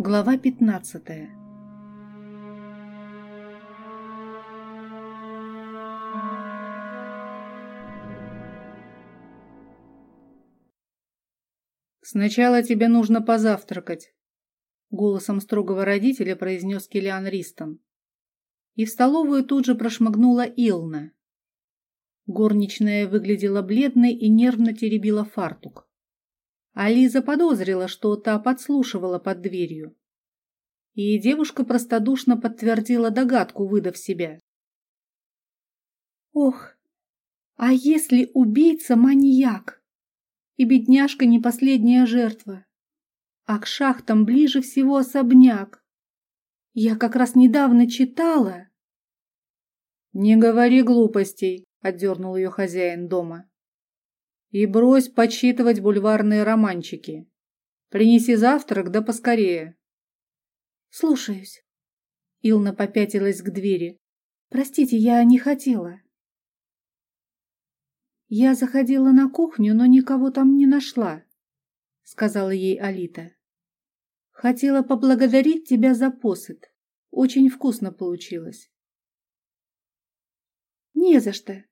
Глава пятнадцатая «Сначала тебе нужно позавтракать», — голосом строгого родителя произнес Киллиан Ристон. И в столовую тут же прошмыгнула Илна. Горничная выглядела бледной и нервно теребила фартук. А Лиза подозрила, что та подслушивала под дверью. И девушка простодушно подтвердила догадку, выдав себя. «Ох, а если убийца маньяк?» и бедняжка не последняя жертва. А к шахтам ближе всего особняк. Я как раз недавно читала. Не говори глупостей, отдернул ее хозяин дома. И брось подсчитывать бульварные романчики. Принеси завтрак, да поскорее. Слушаюсь. Илна попятилась к двери. Простите, я не хотела. «Я заходила на кухню, но никого там не нашла», — сказала ей Алита. «Хотела поблагодарить тебя за посыт. Очень вкусно получилось». «Не за что.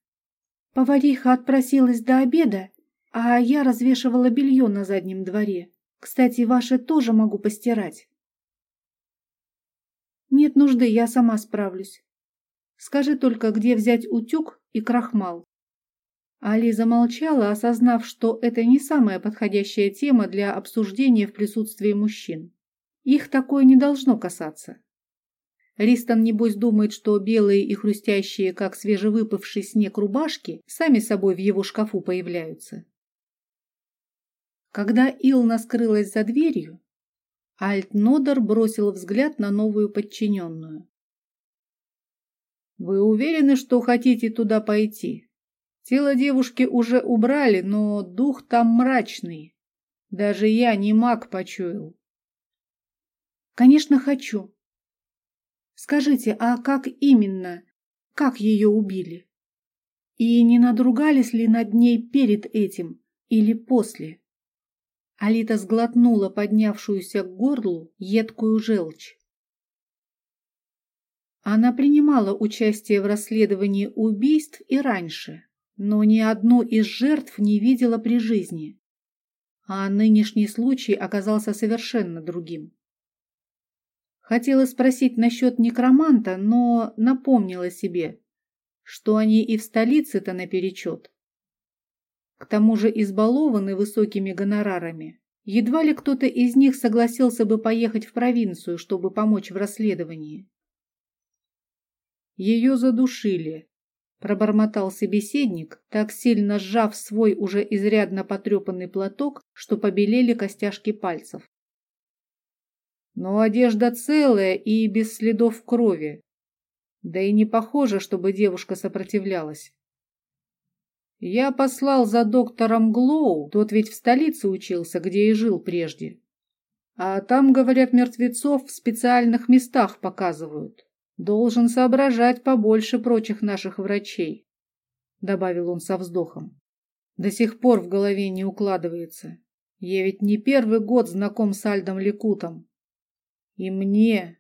Повариха отпросилась до обеда, а я развешивала белье на заднем дворе. Кстати, ваше тоже могу постирать». «Нет нужды, я сама справлюсь. Скажи только, где взять утюг и крахмал». Али замолчала, осознав, что это не самая подходящая тема для обсуждения в присутствии мужчин. Их такое не должно касаться. Ристон, небось, думает, что белые и хрустящие, как свежевыпавший снег рубашки, сами собой в его шкафу появляются. Когда Илна скрылась за дверью, Альтнодер бросил взгляд на новую подчиненную. «Вы уверены, что хотите туда пойти?» Тело девушки уже убрали, но дух там мрачный. Даже я не маг почуял. Конечно, хочу. Скажите, а как именно? Как ее убили? И не надругались ли над ней перед этим или после? Алита сглотнула поднявшуюся к горлу едкую желчь. Она принимала участие в расследовании убийств и раньше но ни одну из жертв не видела при жизни. А нынешний случай оказался совершенно другим. Хотела спросить насчет некроманта, но напомнила себе, что они и в столице-то наперечет. К тому же избалованы высокими гонорарами. Едва ли кто-то из них согласился бы поехать в провинцию, чтобы помочь в расследовании. Ее задушили, Пробормотал собеседник, так сильно сжав свой уже изрядно потрепанный платок, что побелели костяшки пальцев. Но одежда целая и без следов крови. Да и не похоже, чтобы девушка сопротивлялась. Я послал за доктором Глоу, тот ведь в столице учился, где и жил прежде. А там, говорят, мертвецов в специальных местах показывают. Должен соображать побольше прочих наших врачей, добавил он со вздохом. До сих пор в голове не укладывается. Я ведь не первый год знаком с Альдом Лекутом. И мне,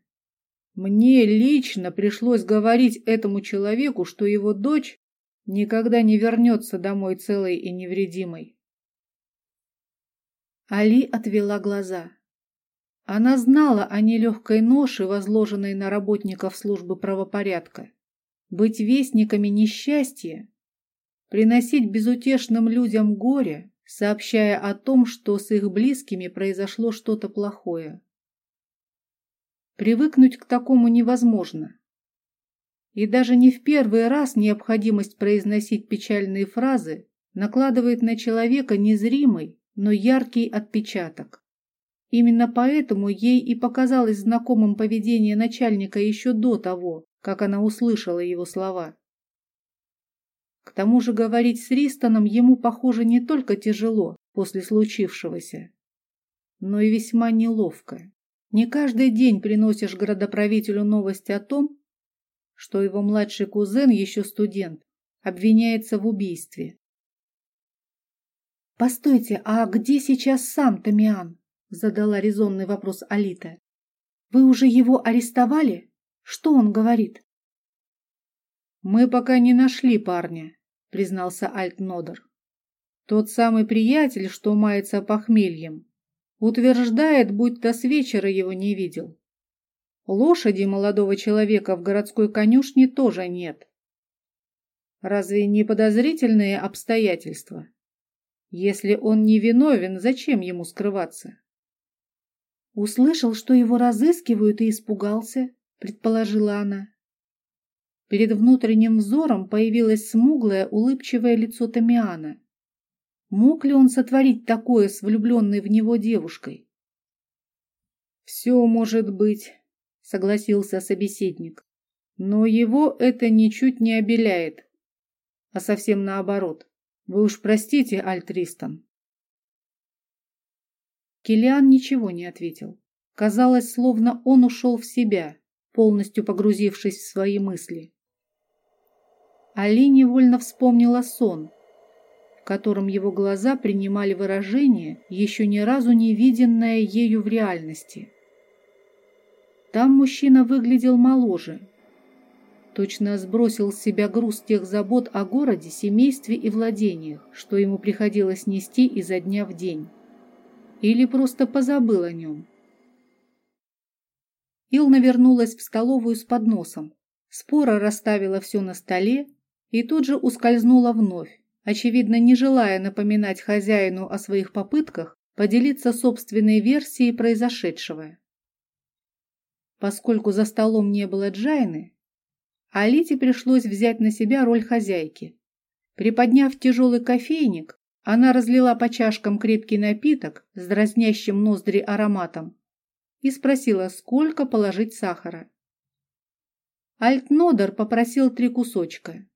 мне лично пришлось говорить этому человеку, что его дочь никогда не вернется домой целой и невредимой. Али отвела глаза. Она знала о нелегкой ноше, возложенной на работников службы правопорядка. Быть вестниками несчастья, приносить безутешным людям горе, сообщая о том, что с их близкими произошло что-то плохое. Привыкнуть к такому невозможно. И даже не в первый раз необходимость произносить печальные фразы накладывает на человека незримый, но яркий отпечаток. Именно поэтому ей и показалось знакомым поведение начальника еще до того, как она услышала его слова. К тому же говорить с Ристоном ему, похоже, не только тяжело после случившегося, но и весьма неловко. Не каждый день приносишь городоправителю новость о том, что его младший кузен, еще студент, обвиняется в убийстве. «Постойте, а где сейчас сам Тамиан?» задала резонный вопрос Алита. Вы уже его арестовали? Что он говорит? Мы пока не нашли парня, признался Альтнодер. Тот самый приятель, что мается похмельем, утверждает, будто с вечера его не видел. Лошади молодого человека в городской конюшне тоже нет. Разве не подозрительные обстоятельства? Если он не виновен, зачем ему скрываться? Услышал, что его разыскивают, и испугался, предположила она. Перед внутренним взором появилось смуглое, улыбчивое лицо Тамиана. Мог ли он сотворить такое с влюбленной в него девушкой? «Все может быть», — согласился собеседник. «Но его это ничуть не обеляет, а совсем наоборот. Вы уж простите, Альтристон». Килиан ничего не ответил. Казалось, словно он ушел в себя, полностью погрузившись в свои мысли. Али невольно вспомнила сон, котором его глаза принимали выражение, еще ни разу не виденное ею в реальности. Там мужчина выглядел моложе, точно сбросил с себя груз тех забот о городе, семействе и владениях, что ему приходилось нести изо дня в день. Или просто позабыл о нем. Илна вернулась в столовую с подносом, спора расставила все на столе и тут же ускользнула вновь, очевидно, не желая напоминать хозяину о своих попытках поделиться собственной версией произошедшего. Поскольку за столом не было Джайны, Алите пришлось взять на себя роль хозяйки. Приподняв тяжелый кофейник, она разлила по чашкам крепкий напиток с дразнящим ноздри ароматом и спросила, сколько положить сахара. Альтнодер попросил три кусочка.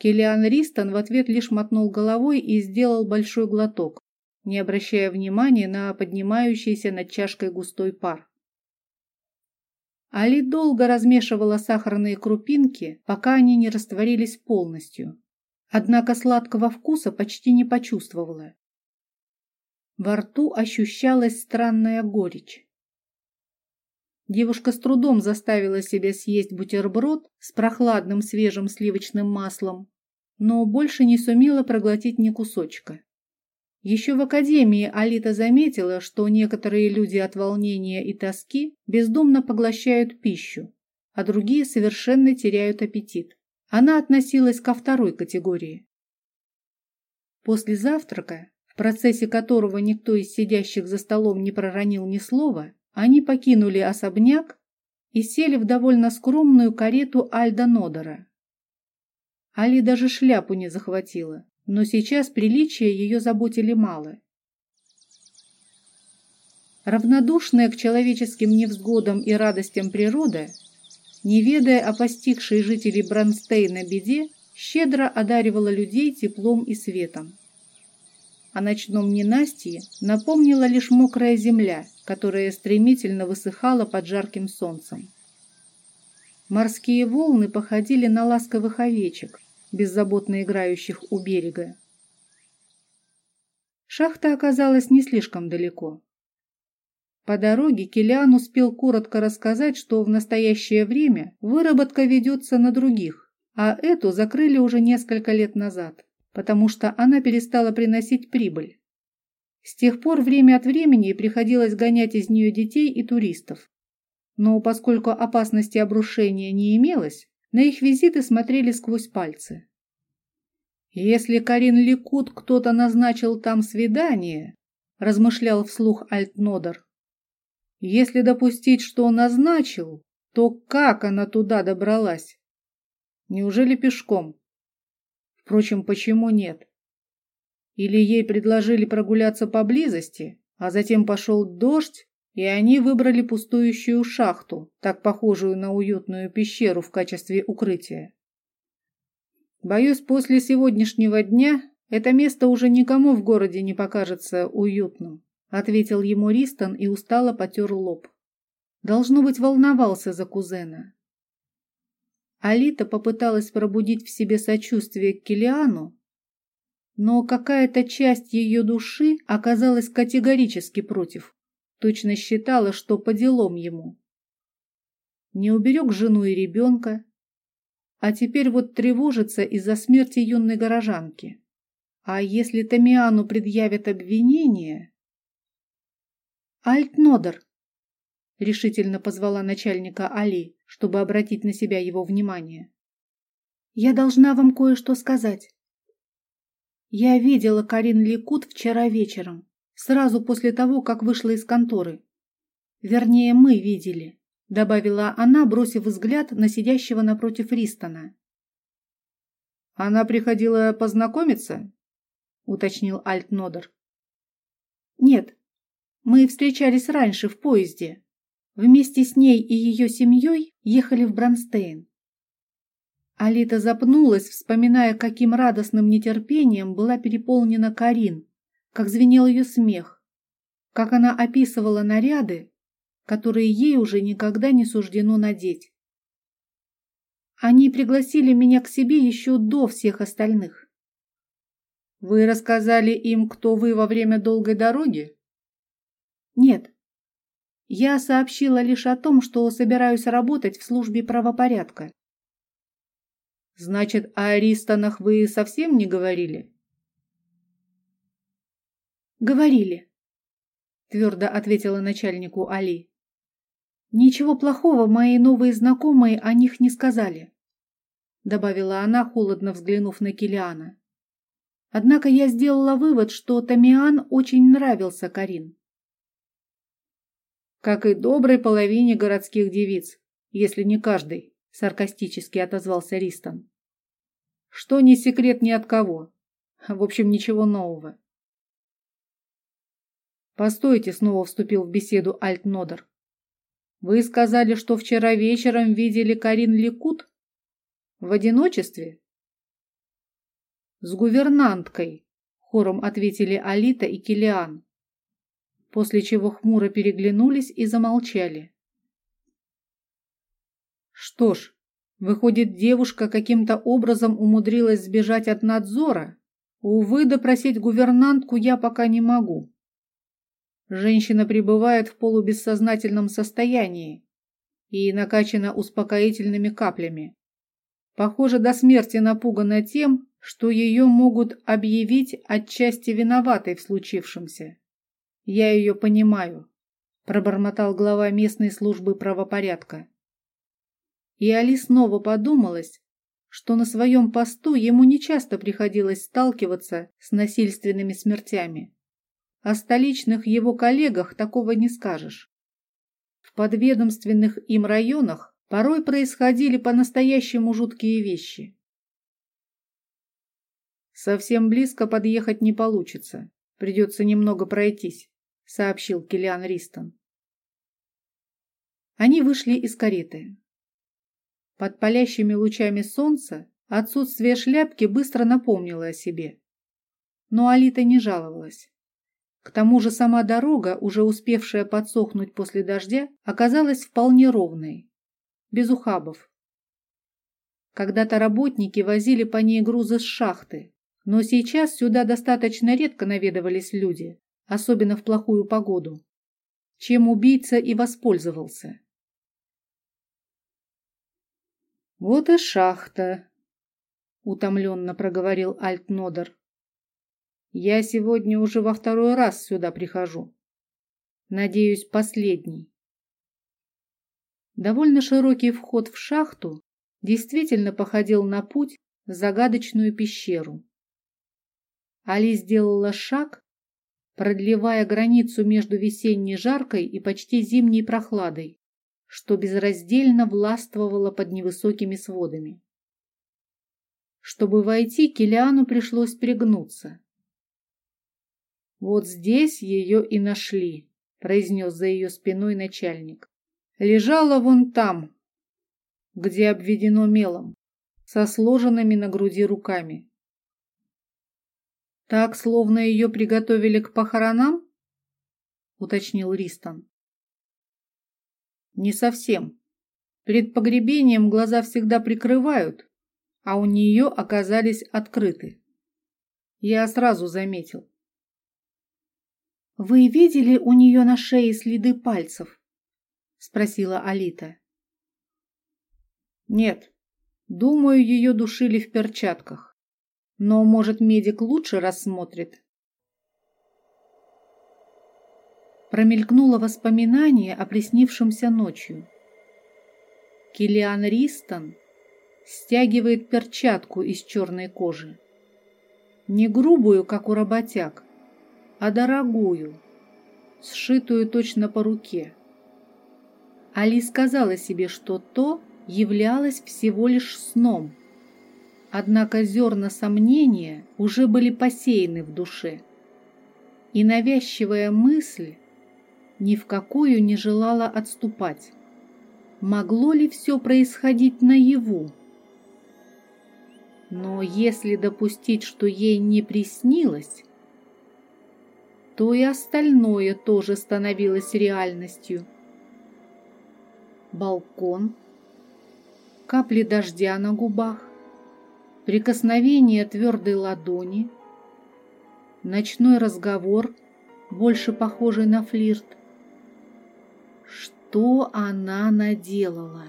Килиан Ристон в ответ лишь мотнул головой и сделал большой глоток, не обращая внимания на поднимающийся над чашкой густой пар. Али долго размешивала сахарные крупинки, пока они не растворились полностью. Однако сладкого вкуса почти не почувствовала. Во рту ощущалась странная горечь. Девушка с трудом заставила себя съесть бутерброд с прохладным свежим сливочным маслом, но больше не сумела проглотить ни кусочка. Еще в академии Алита заметила, что некоторые люди от волнения и тоски бездумно поглощают пищу, а другие совершенно теряют аппетит. Она относилась ко второй категории. После завтрака, в процессе которого никто из сидящих за столом не проронил ни слова, они покинули особняк и сели в довольно скромную карету Альда Нодера. Али даже шляпу не захватила, но сейчас приличия ее заботили мало. Равнодушная к человеческим невзгодам и радостям природа, не ведая о постигшей жителей Бронстейна беде, щедро одаривала людей теплом и светом. О ночном ненастье напомнила лишь мокрая земля, которая стремительно высыхала под жарким солнцем. Морские волны походили на ласковых овечек, беззаботно играющих у берега. Шахта оказалась не слишком далеко. По дороге Килиан успел коротко рассказать, что в настоящее время выработка ведется на других, а эту закрыли уже несколько лет назад потому что она перестала приносить прибыль. С тех пор время от времени приходилось гонять из нее детей и туристов. Но поскольку опасности обрушения не имелось, на их визиты смотрели сквозь пальцы. «Если Карин Ликут кто-то назначил там свидание», размышлял вслух Альтнодер, «если допустить, что он назначил, то как она туда добралась? Неужели пешком?» Впрочем, почему нет? Или ей предложили прогуляться поблизости, а затем пошел дождь, и они выбрали пустующую шахту, так похожую на уютную пещеру в качестве укрытия. Боюсь, после сегодняшнего дня это место уже никому в городе не покажется уютным, ответил ему Ристон и устало потер лоб. Должно быть, волновался за кузена. Алита попыталась пробудить в себе сочувствие к Килиану, но какая-то часть ее души оказалась категорически против. Точно считала, что по делам ему. Не уберег жену и ребенка, а теперь вот тревожится из-за смерти юной горожанки. А если Тамиану предъявят обвинение... Альтнодер, решительно позвала начальника Али, чтобы обратить на себя его внимание. Я должна вам кое-что сказать. Я видела Карин Ликут вчера вечером, сразу после того, как вышла из конторы. Вернее, мы видели добавила она, бросив взгляд на сидящего напротив Ристона. Она приходила познакомиться? уточнил Альтнодер. Нет. Мы встречались раньше в поезде. Вместе с ней и ее семьей ехали в Бронстейн. Алита запнулась, вспоминая, каким радостным нетерпением была переполнена Карин, как звенел ее смех, как она описывала наряды, которые ей уже никогда не суждено надеть. Они пригласили меня к себе еще до всех остальных. Вы рассказали им, кто вы во время долгой дороги? Нет. Я сообщила лишь о том, что собираюсь работать в службе правопорядка. Значит, о Аристанах вы совсем не говорили? Говорили, твердо ответила начальнику Али. Ничего плохого мои новые знакомые о них не сказали, добавила она, холодно взглянув на Килиана. Однако я сделала вывод, что Тамиан очень нравился Карин. Как и доброй половине городских девиц, если не каждой, саркастически отозвался Ристон. Что не секрет ни от кого. В общем, ничего нового. Постойте, снова вступил в беседу Альтнодер. Вы сказали, что вчера вечером видели Карин Ликут? В одиночестве? С гувернанткой, хором ответили Алита и Килиан, после чего хмуро переглянулись и замолчали. Что ж, выходит, девушка каким-то образом умудрилась сбежать от надзора? Увы, допросить гувернантку я пока не могу. Женщина пребывает в полубессознательном состоянии и накачана успокоительными каплями. Похоже, до смерти напугана тем, что ее могут объявить отчасти виноватой в случившемся. Я ее понимаю, пробормотал глава местной службы правопорядка. И Али снова подумалось, что на своем посту ему нечасто приходилось сталкиваться с насильственными смертями. О столичных его коллегах такого не скажешь. В подведомственных им районах порой происходили по-настоящему жуткие вещи. Совсем близко подъехать не получится. Придется немного пройтись, сообщил Килиан Ристон. Они вышли из кареты. Под палящими лучами солнца отсутствие шляпки быстро напомнило о себе. Но Алита не жаловалась. К тому же сама дорога, уже успевшая подсохнуть после дождя, оказалась вполне ровной, без ухабов. Когда-то работники возили по ней грузы с шахты, но сейчас сюда достаточно редко наведывались люди, особенно в плохую погоду, чем убийца и воспользовался. «Вот и шахта», — утомленно проговорил Альтнодер. Я сегодня уже во второй раз сюда прихожу. Надеюсь, последний. Довольно широкий вход в шахту действительно походил на путь в загадочную пещеру. Али сделала шаг, продлевая границу между весенней жаркой и почти зимней прохладой, что безраздельно властвовало под невысокими сводами. Чтобы войти, Килиану пришлось пригнуться. Вот здесь ее и нашли, произнес за ее спиной начальник. Лежала вон там, где обведено мелом, со сложенными на груди руками. Так, словно ее приготовили к похоронам? уточнил Ристон. Не совсем. Перед погребением глаза всегда прикрывают, а у нее оказались открыты. Я сразу заметил. «Вы видели у нее на шее следы пальцев?» — спросила Алита. «Нет, думаю, ее душили в перчатках. Но, может, медик лучше рассмотрит?» Промелькнуло воспоминание о приснившемся ночью. Килиан Ристон стягивает перчатку из черной кожи. Не грубую, как у работяг, а дорогую, сшитую точно по руке. Али сказала себе, что то являлось всего лишь сном. Однако зерна сомнения уже были посеяны в душе. И навязчивая мысль ни в какую не желала отступать. Могло ли все происходить наяву? Но если допустить, что ей не приснилось, то и остальное тоже становилось реальностью. Балкон, капли дождя на губах, прикосновение твердой ладони, ночной разговор, больше похожий на флирт. Что она наделала?